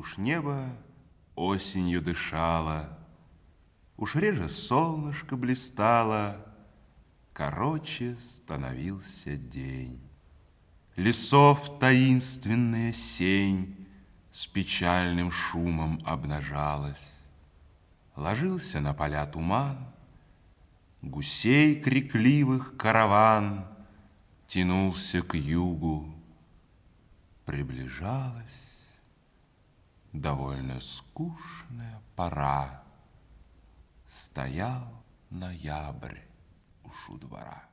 Уж небо осенью дышало, Уж реже солнышко блистало, Короче становился день. Лесов таинственная сень С печальным шумом обнажалась. Ложился на поля туман, Гусей крикливых караван Тянулся к югу, приближалась довольно скучная пора. Стоял ноябрь уж у двора.